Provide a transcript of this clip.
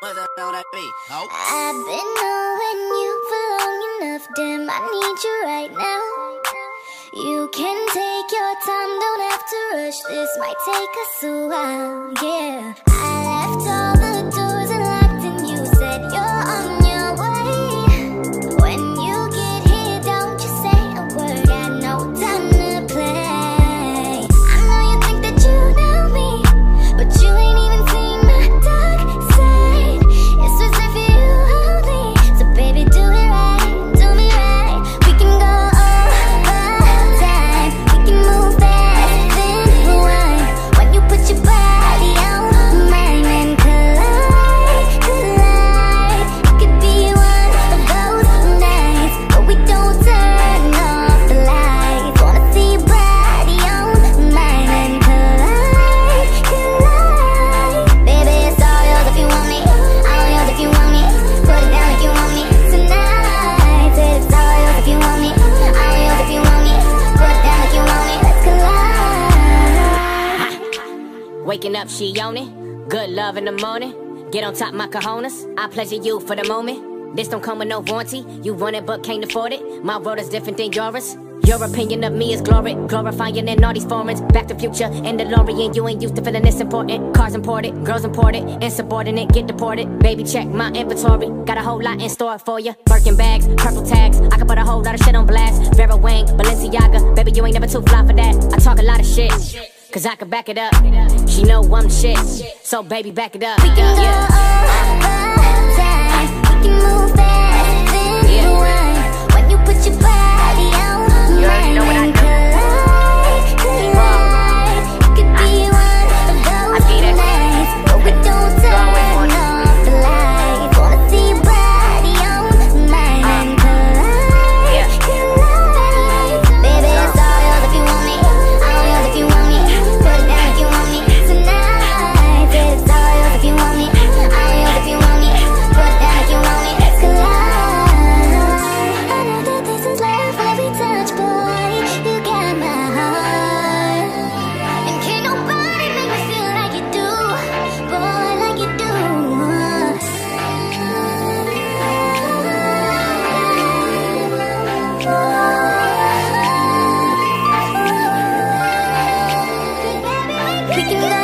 I've been knowing you for long enough, damn, I need you right now. You can take your time, don't have to rush. This might take us a while, yeah. I left all Waking up, she it. Good love in the morning. Get on top, my cojones. I pleasure you for the moment. This don't come with no warranty. You want it but can't afford it. My world is different than yours. Your opinion of me is glory, glorifying in all these foreigns. Back to future and DeLorean, you ain't used to feeling this important. Cars imported, girls imported, insubordinate, get deported. Baby, check my inventory. Got a whole lot in store for you. Birkin bags, purple tags. I can put a whole lot of shit on blast. Vera Wang, Balenciaga. Baby, you ain't never too fly for that. I talk a lot of shit. Cause I can back it up. She know I'm shit. So baby, back it up. We picking up.